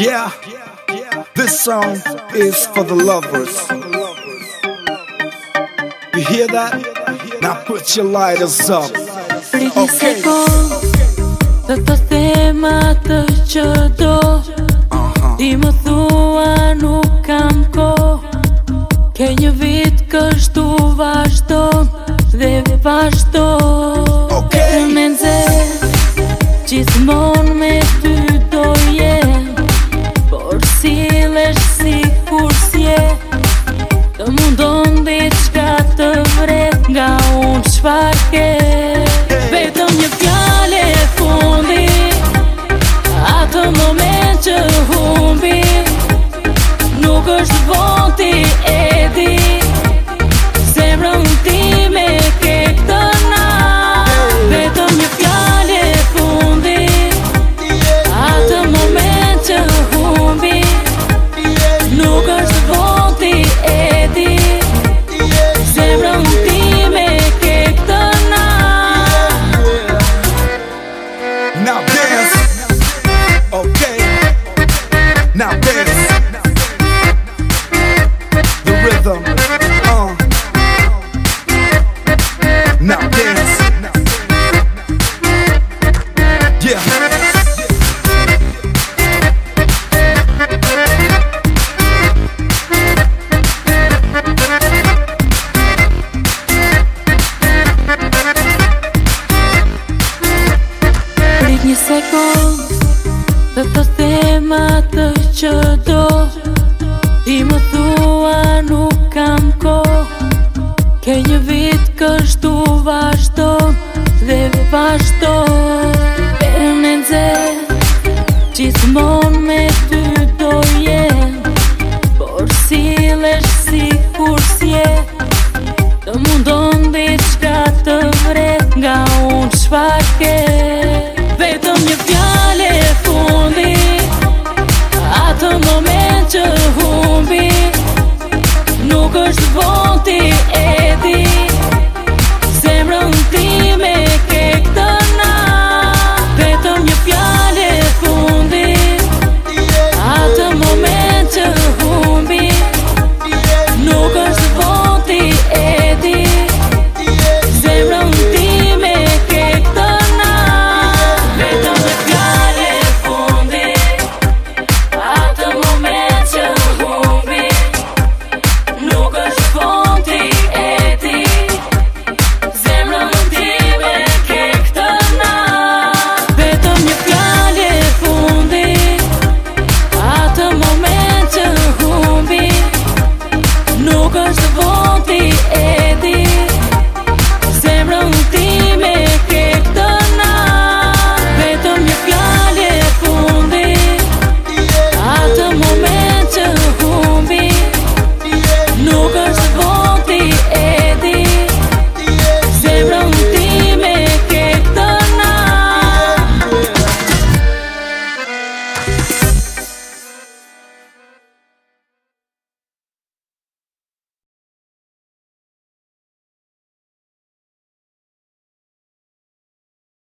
Yeah, this song is for the lovers You hear that? Now put your lighters up Pretty një sekund të thema të që do Ti më thua nuk kam ko Ke një vit kështu vashton Dhe vashton Okay Të menzer vesh si kur sje Të mundon dhe qka të vret nga unë shfarke Vetëm një pjale e fundi Atë moment që humbi Nuk është vonë Okay. Now, baby. një sekund Dhe të thema të që Ti më thua nuk kam ko Ke një vit kështu vazhdo Dhe vazhdo Për në nëzë Gjithë mon me ty do jem Por si lesh si kur si Të mundon dhe qka të vret Nga unë shpake